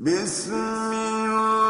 بسم الله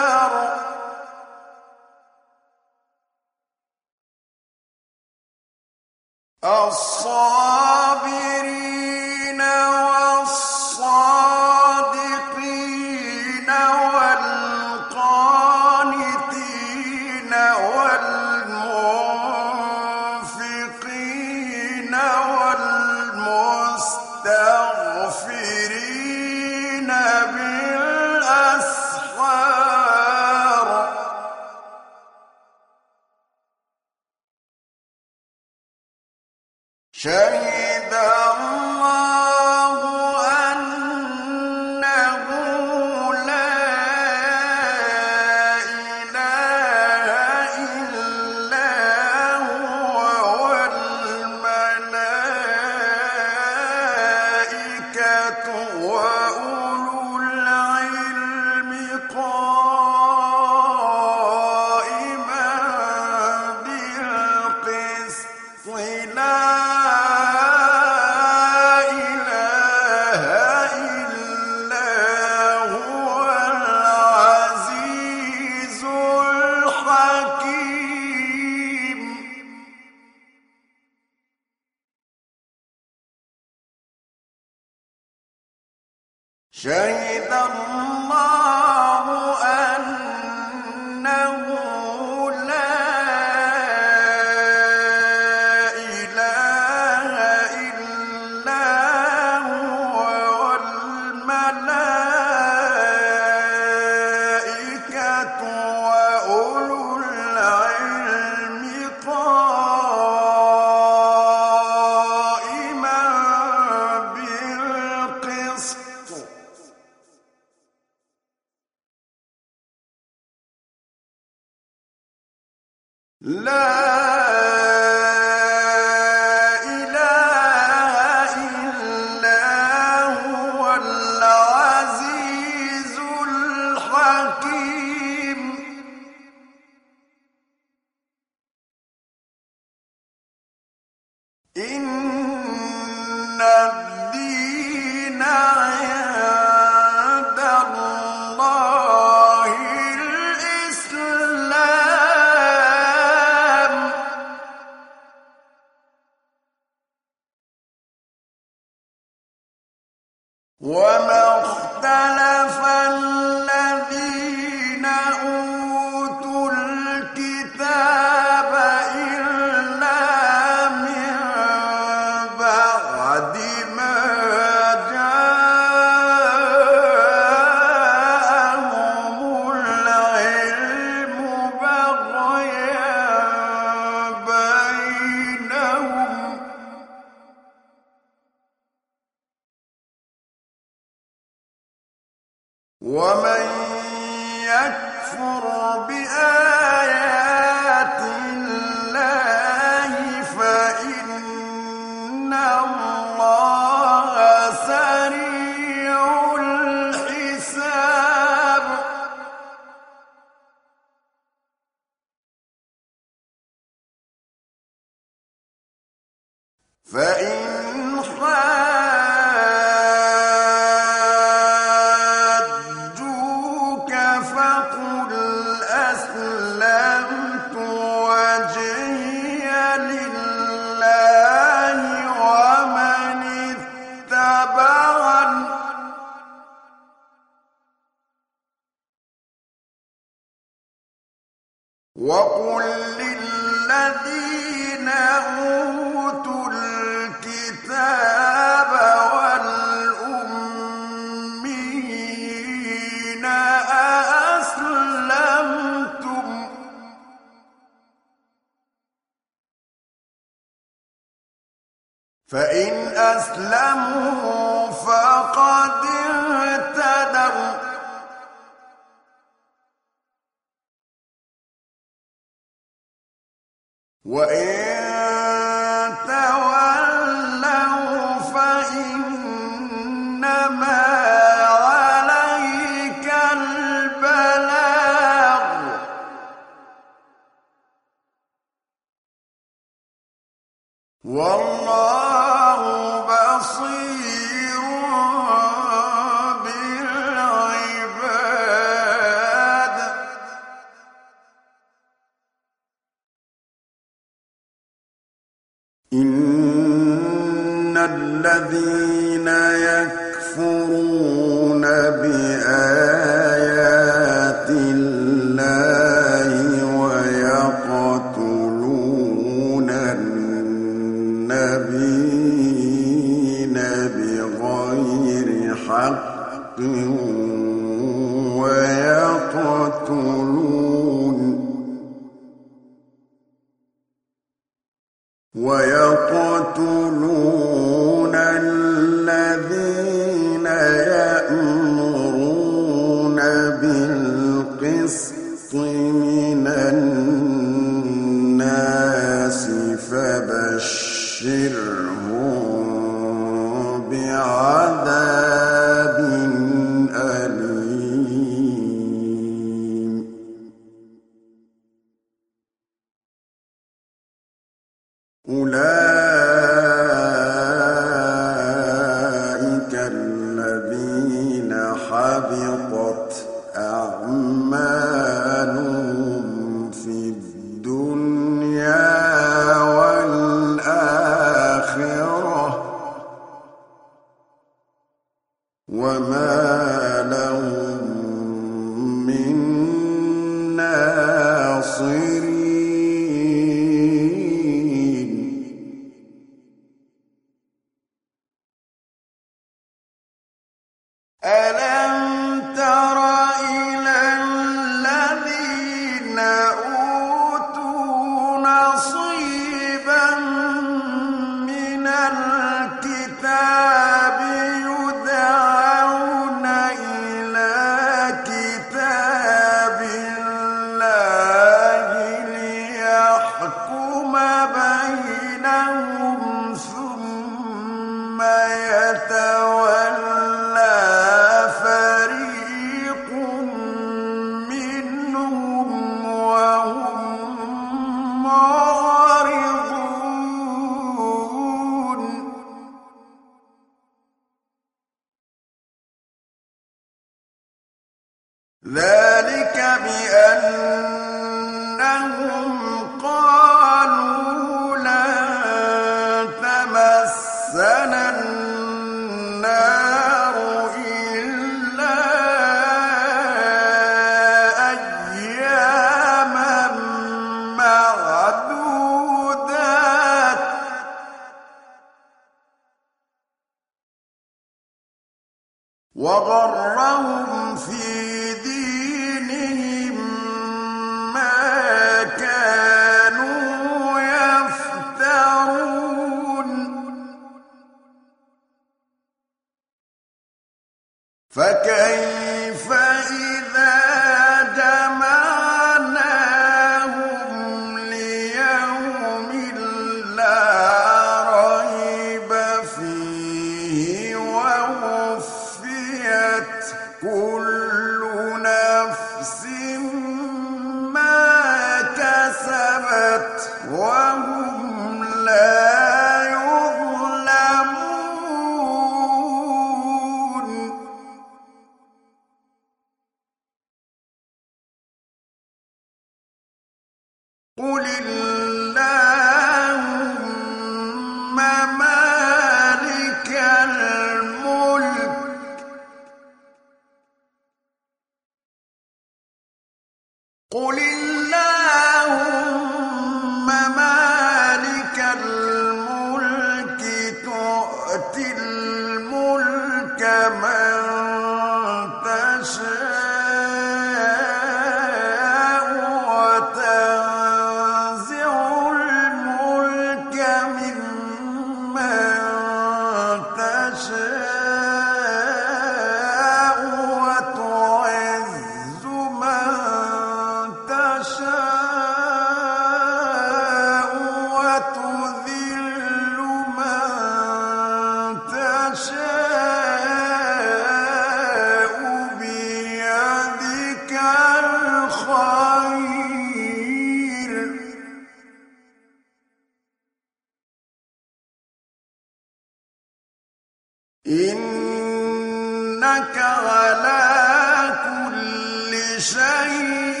إنك على كل شيء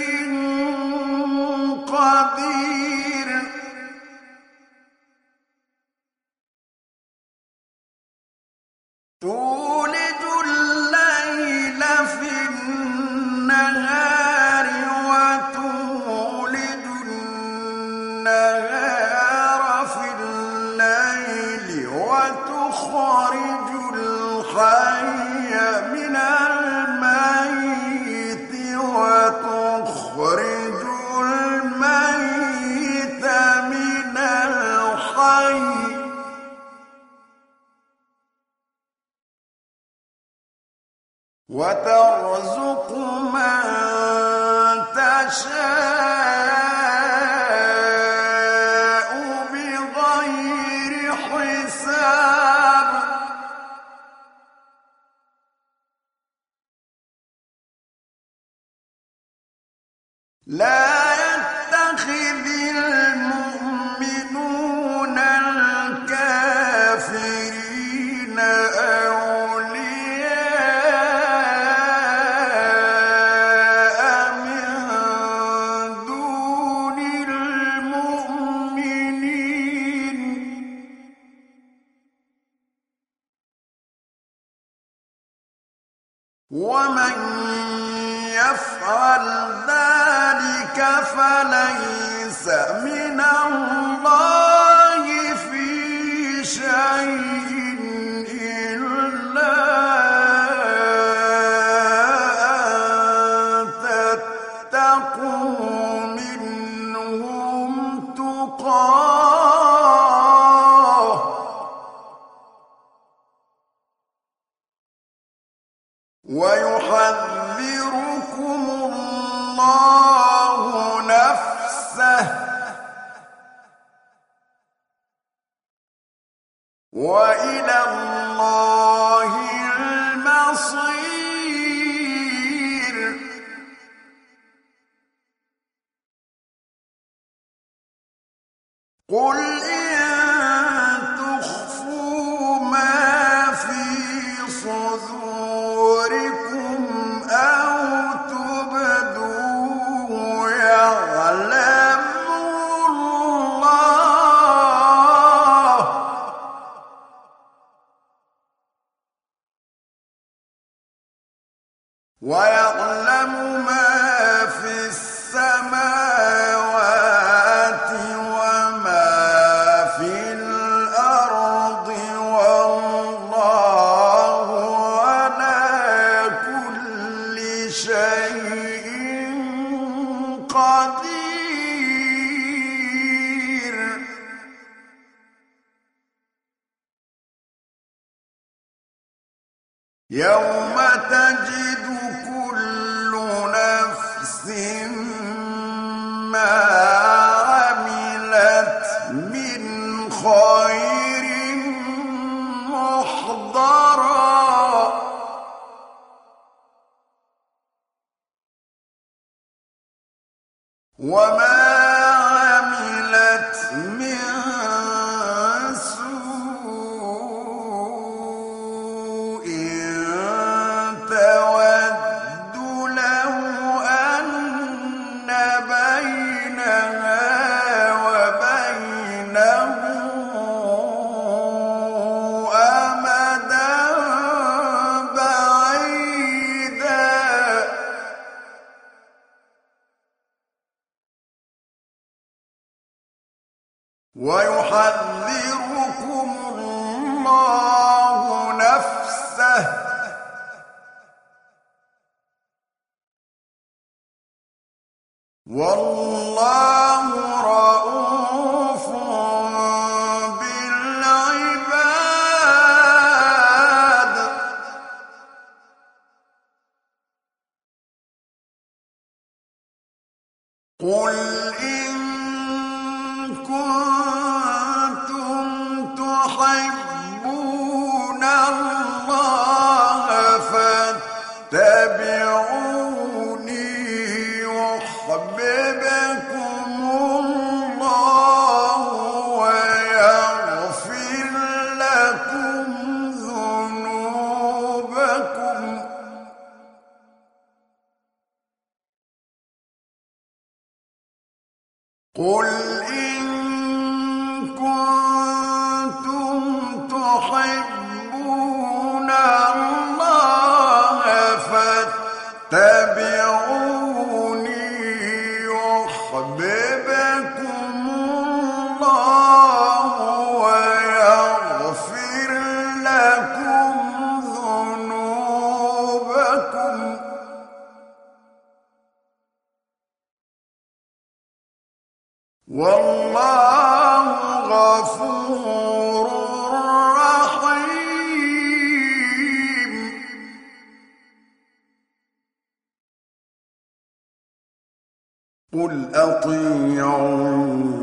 ذرية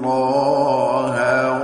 بعضها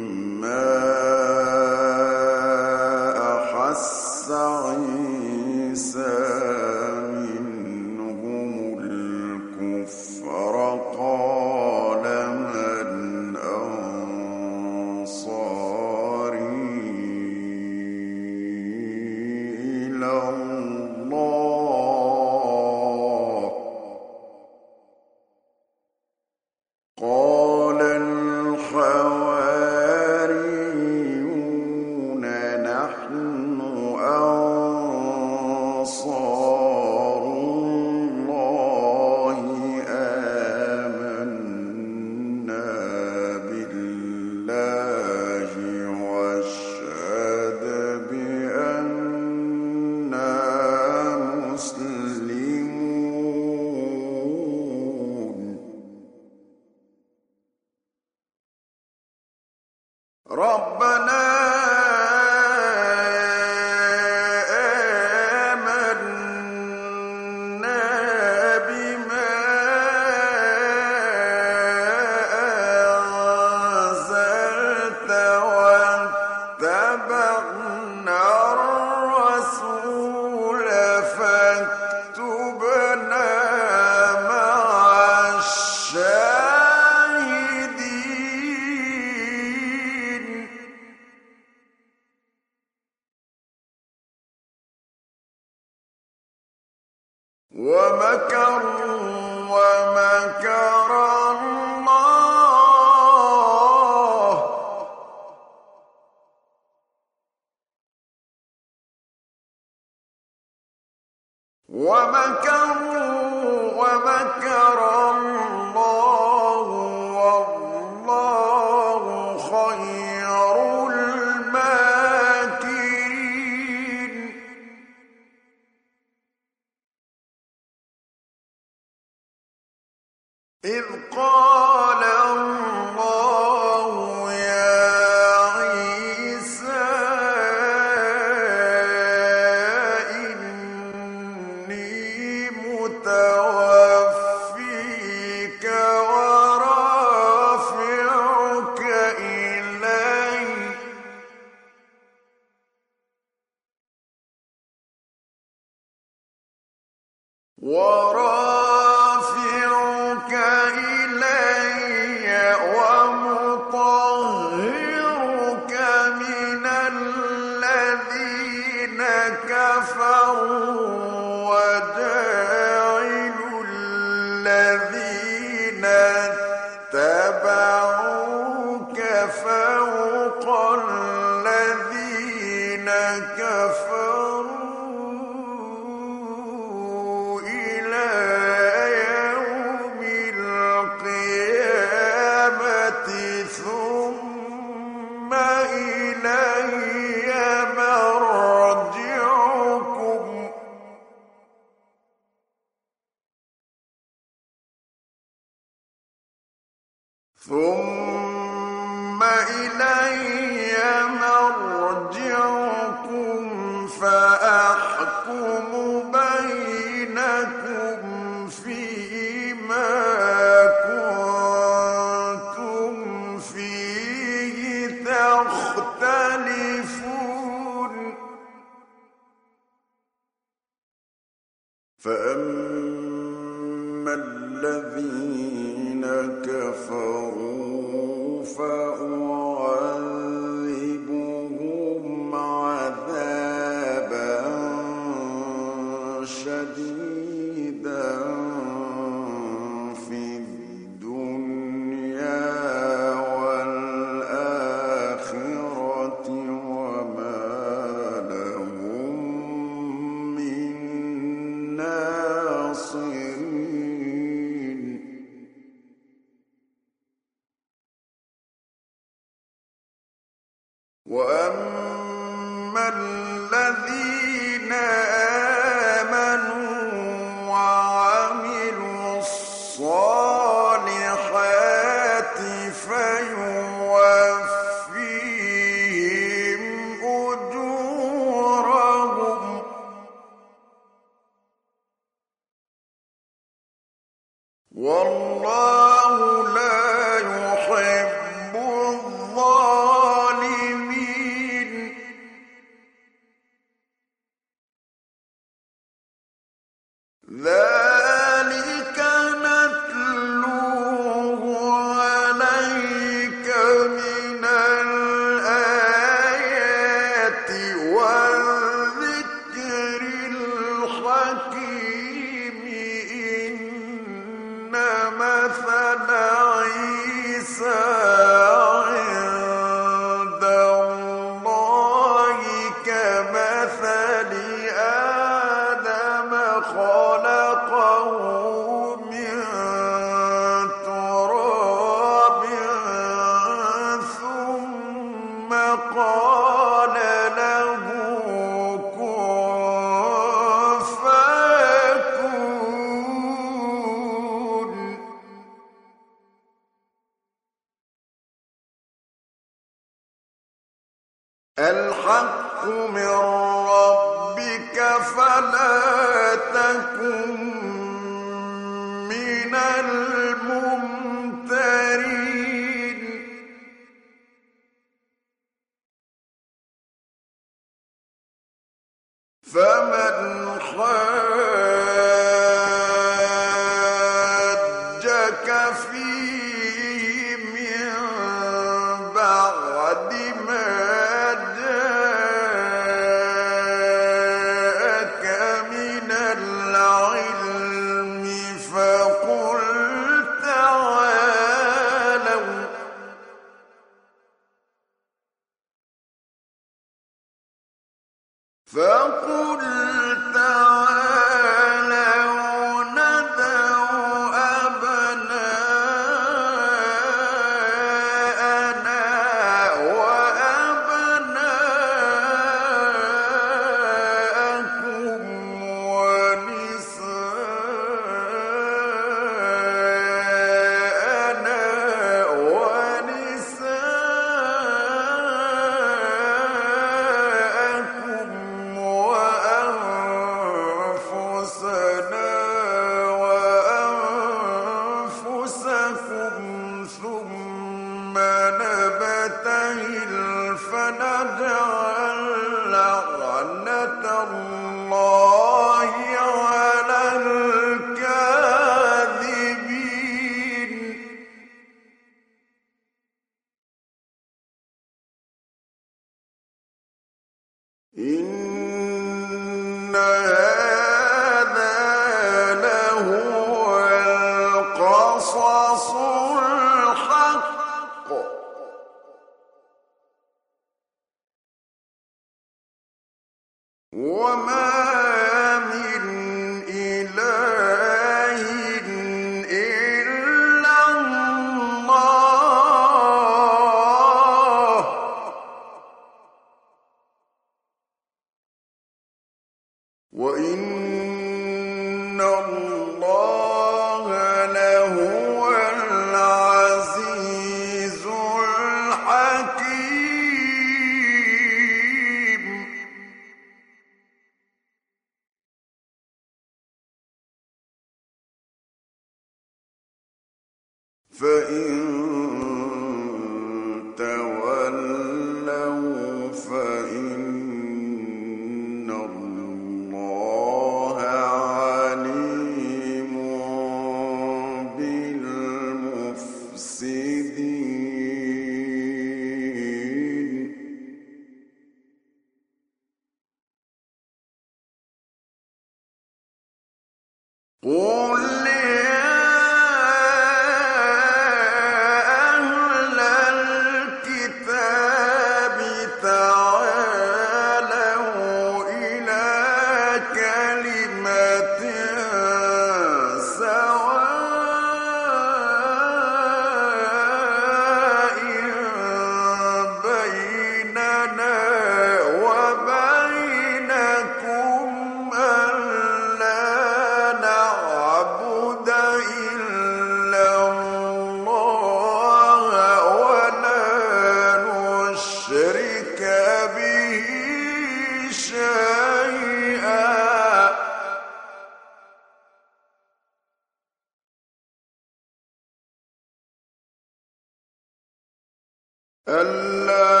الكتاب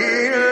Yeah.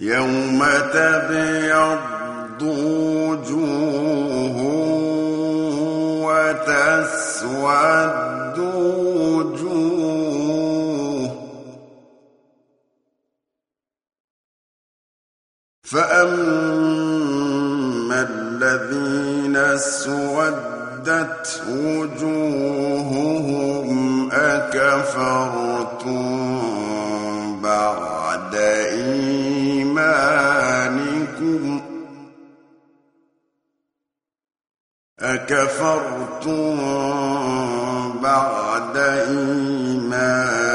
يوم تبيض وجوه وتسود وجوه فأما الذين اسودت وجوههم أكفرتم أكفرتم بعد إيمان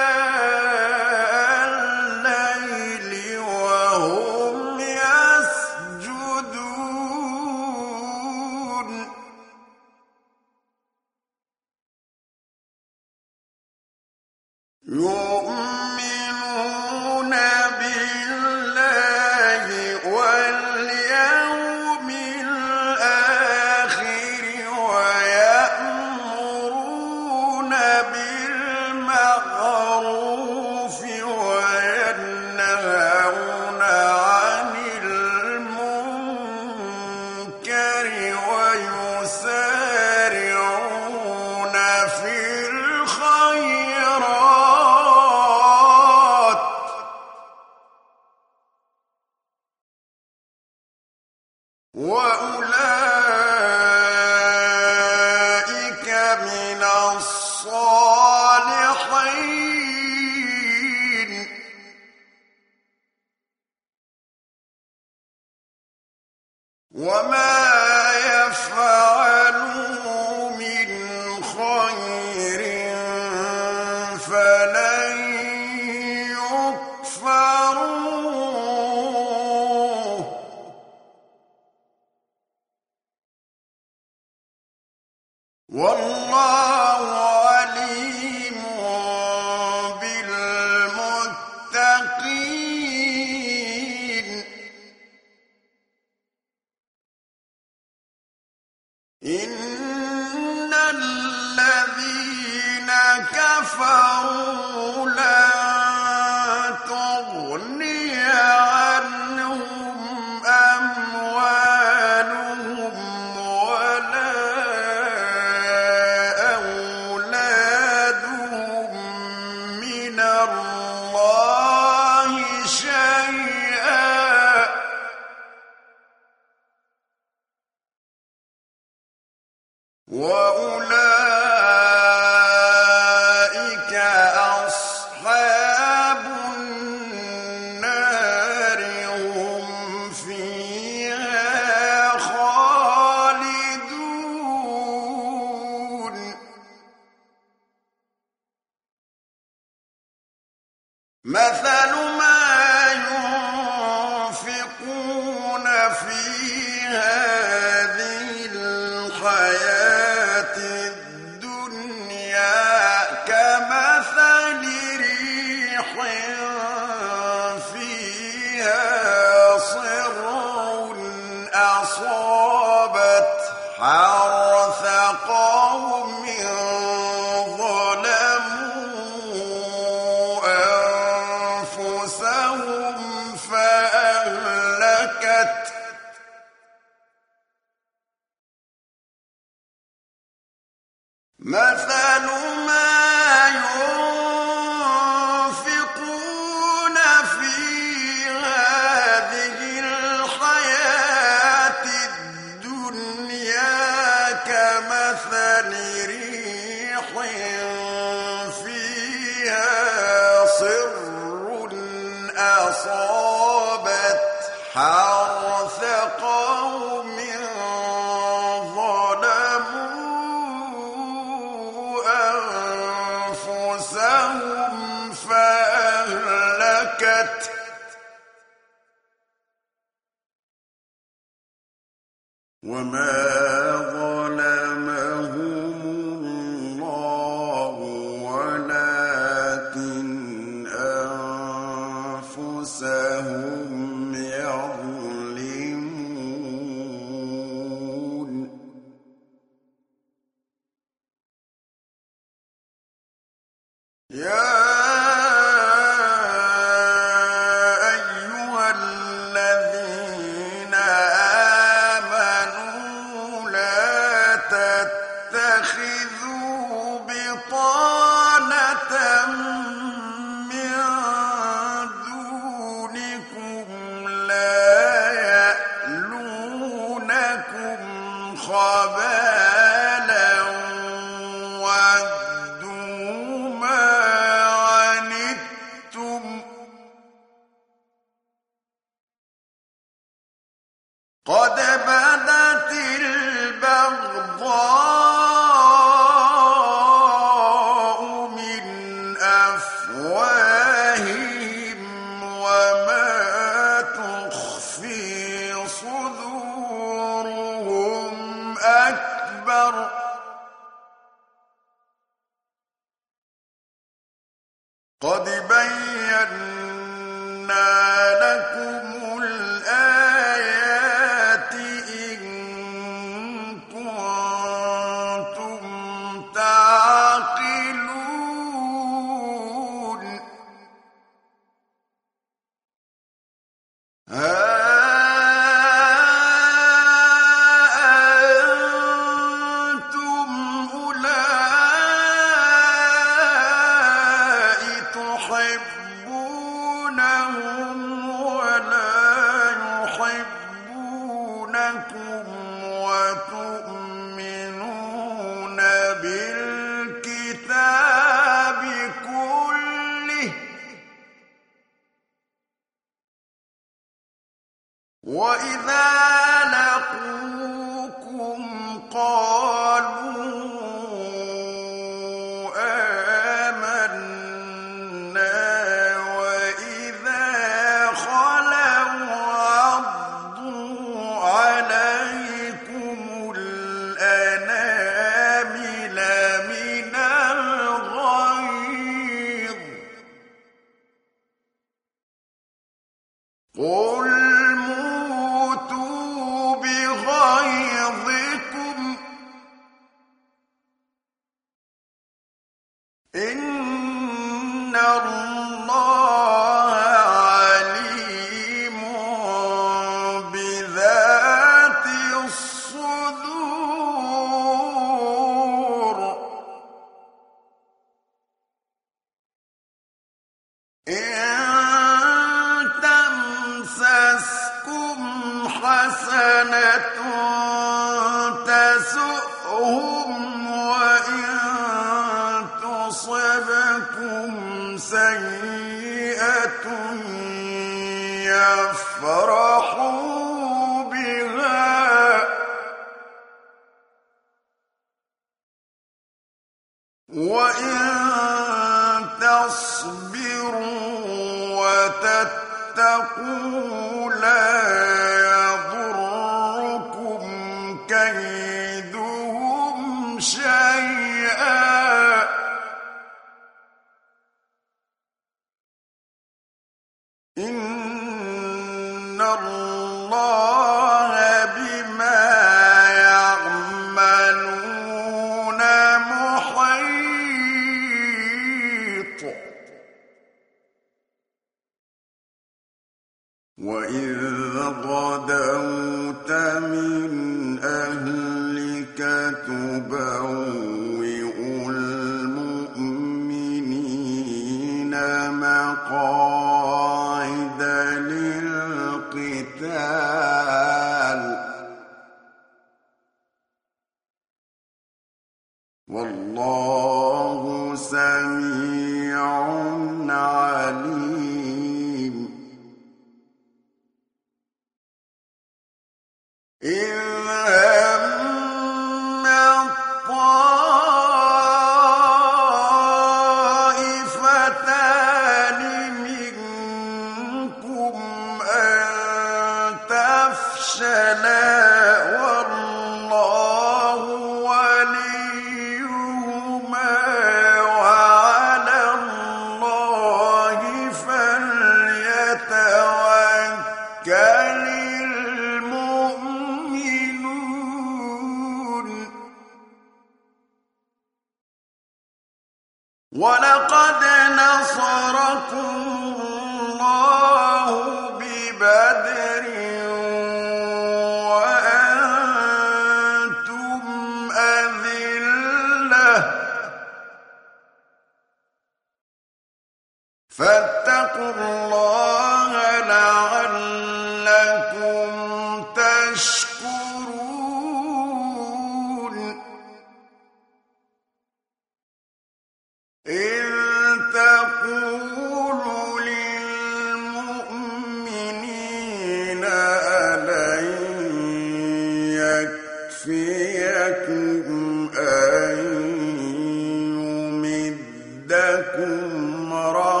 لكم رب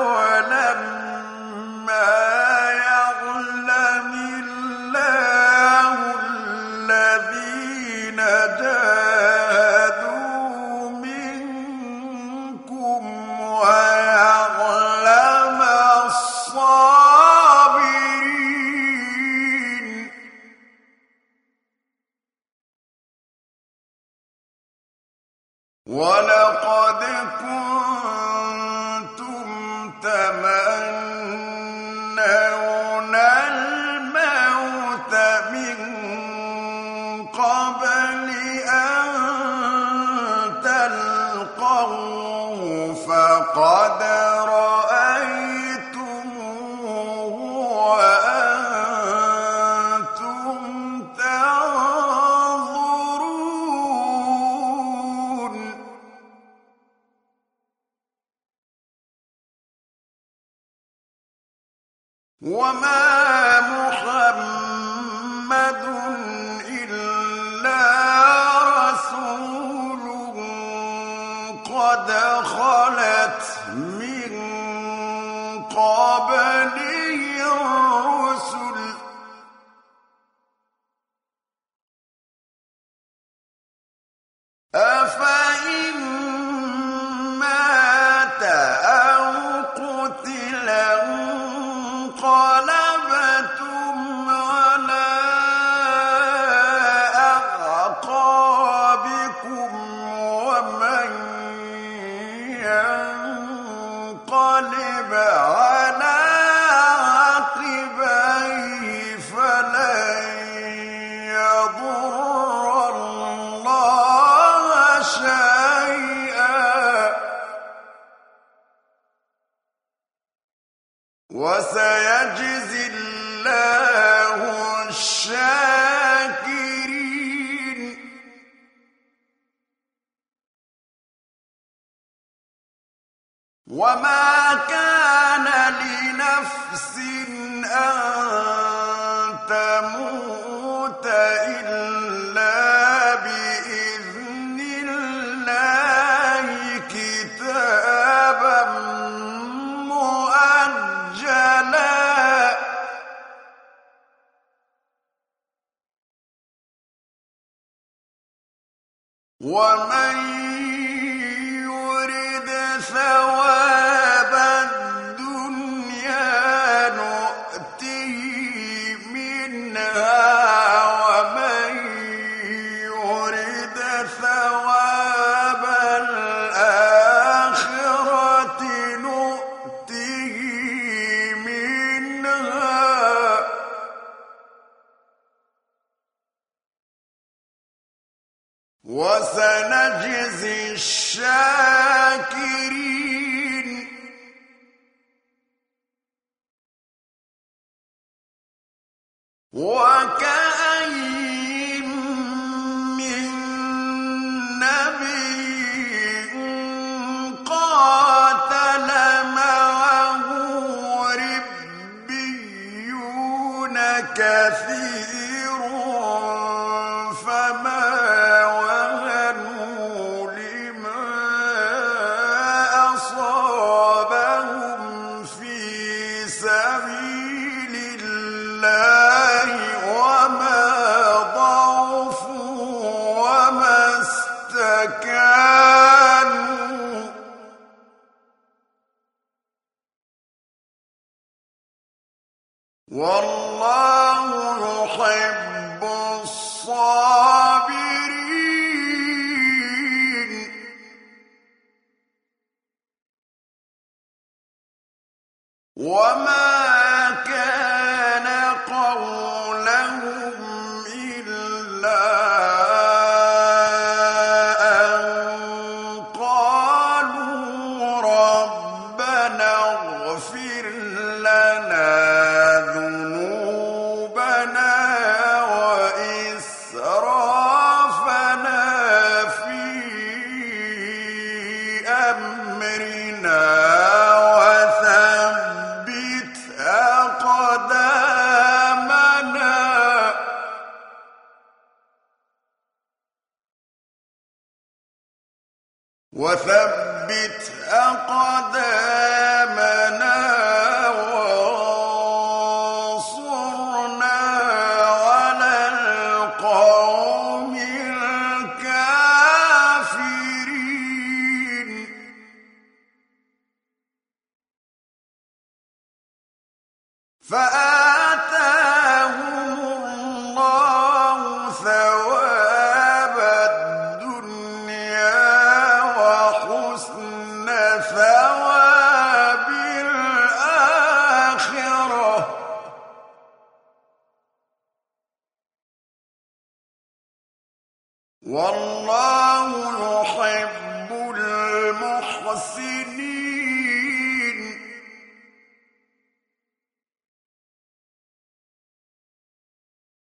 ولما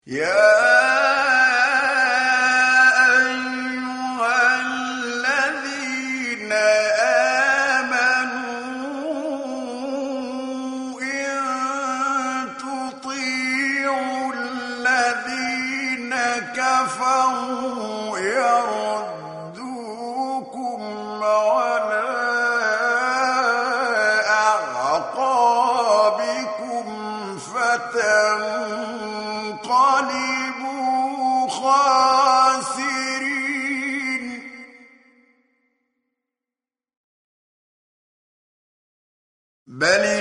Yeah. بل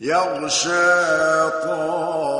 يغشى طائفة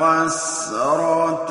حسرة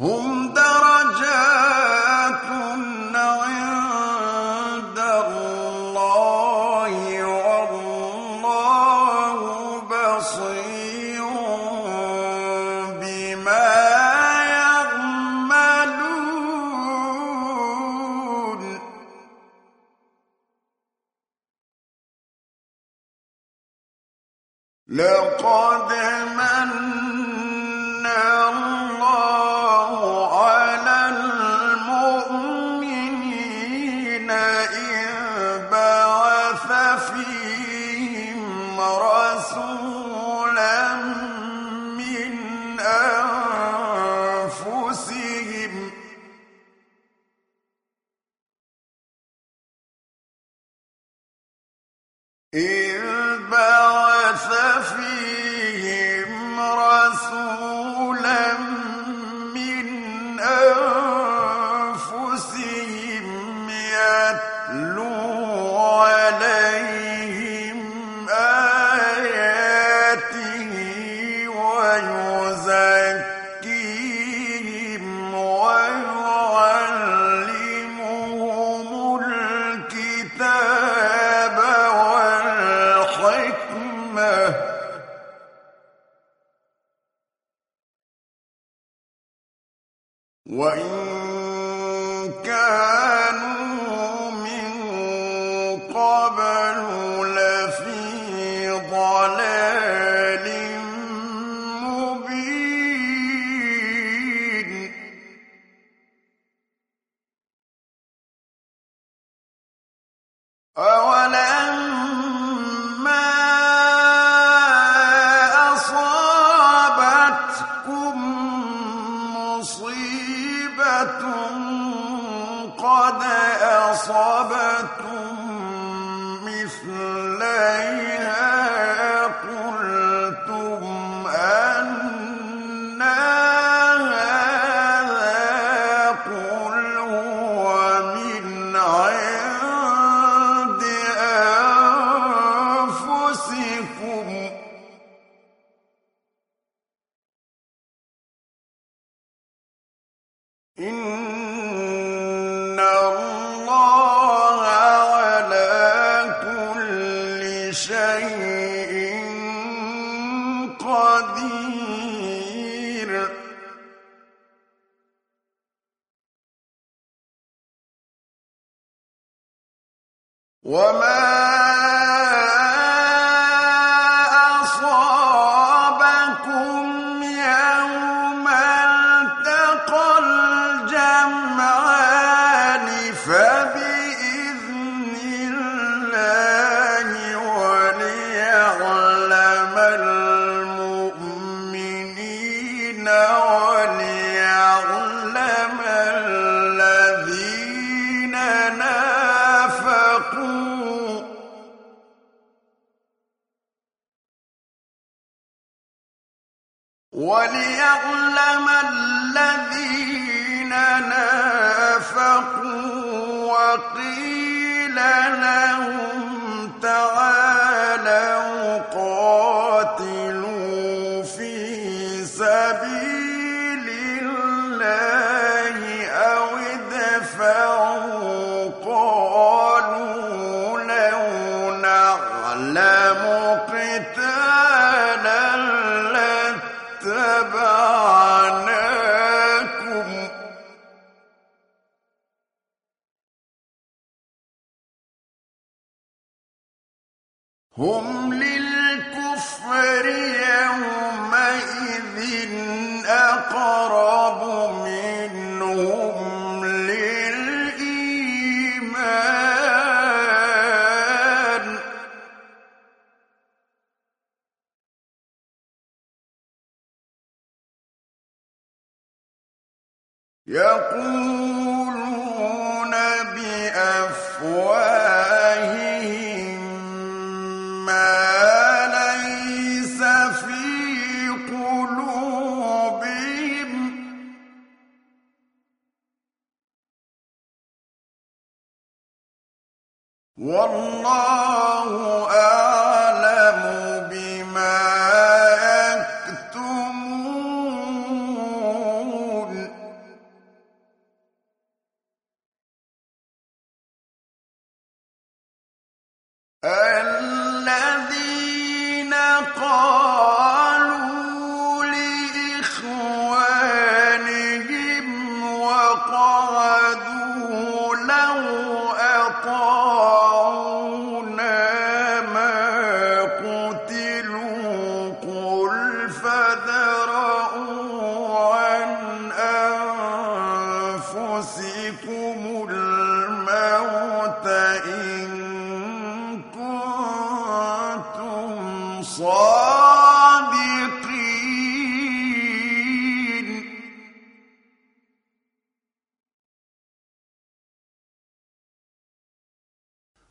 هم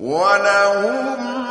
ولهم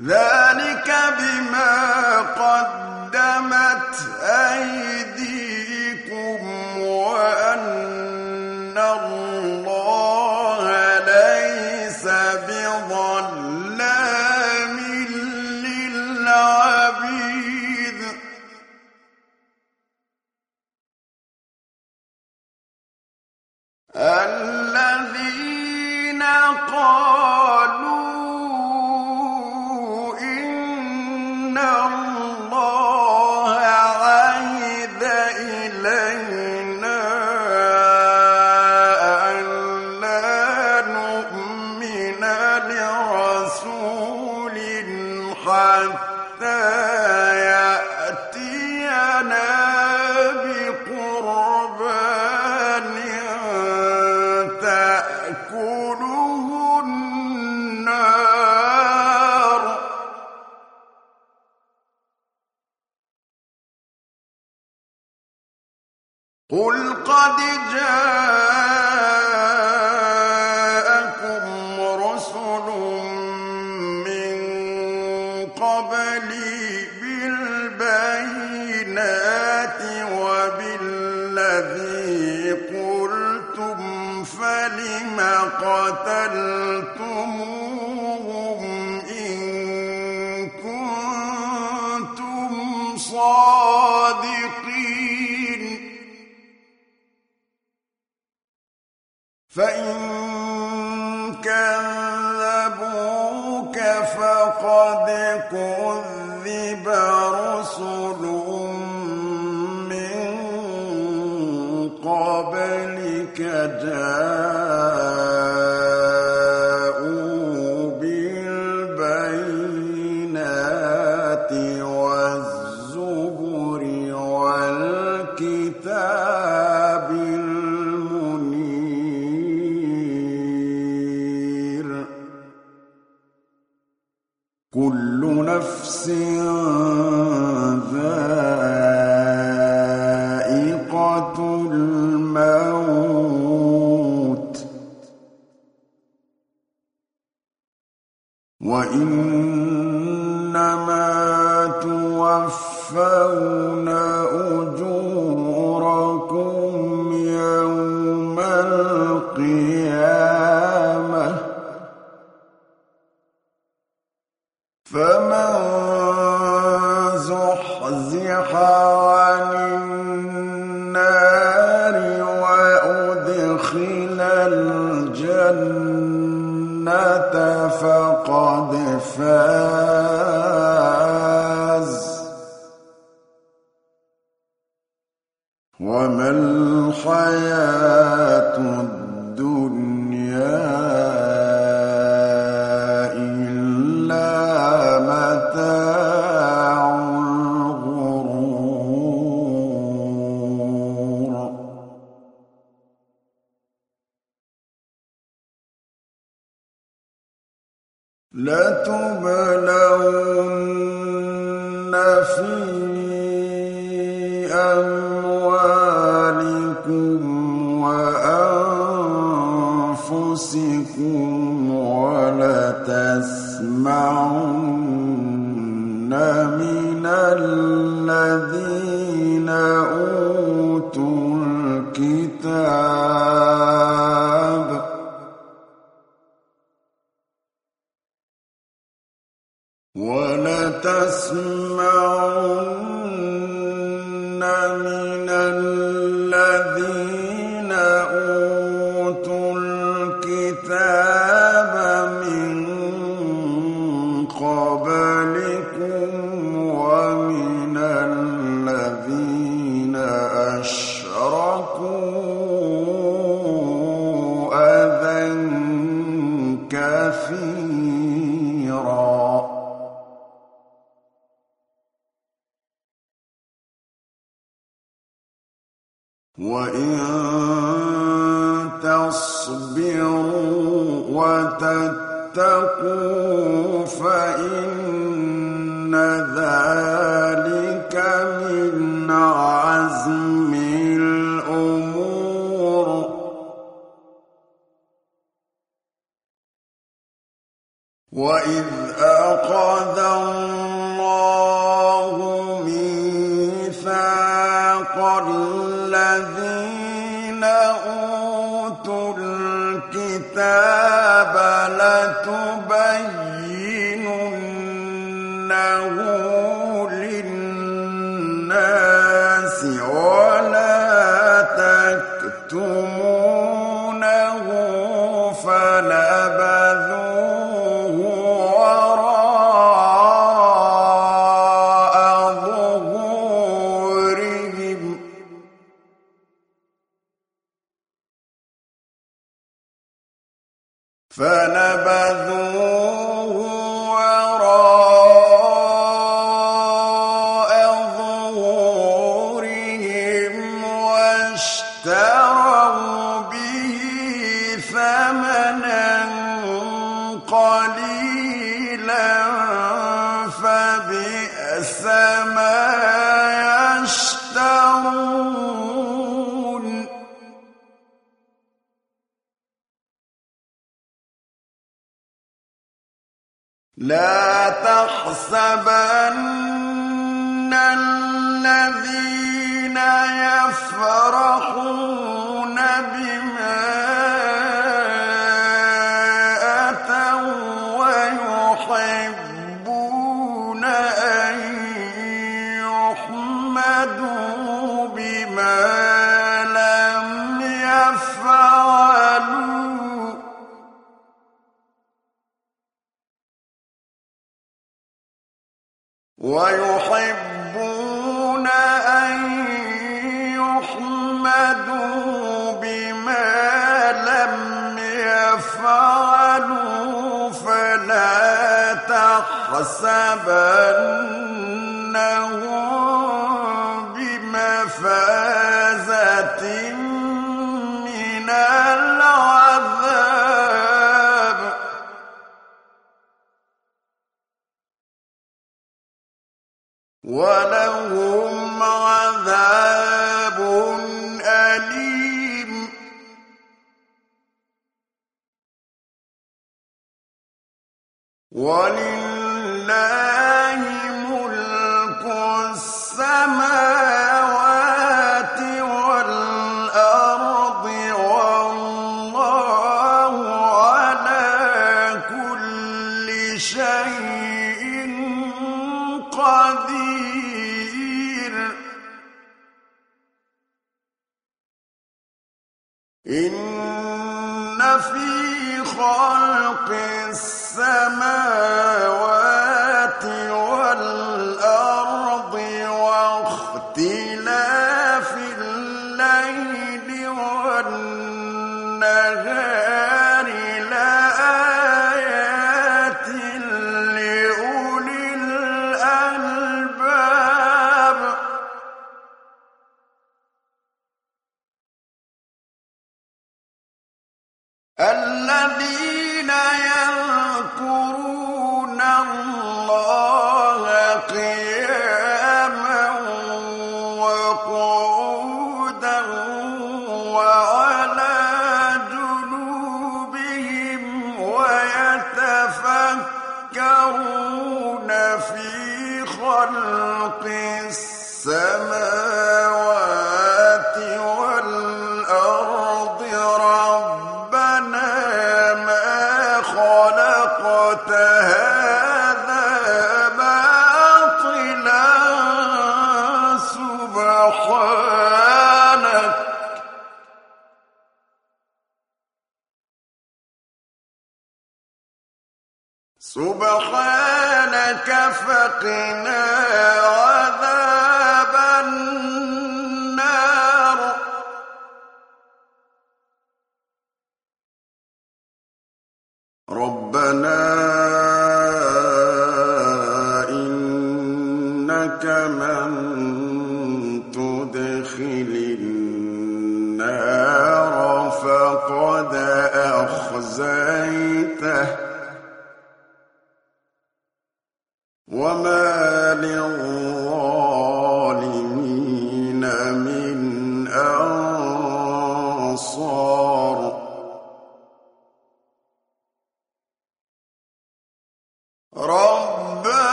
ذلك بما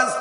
وبئس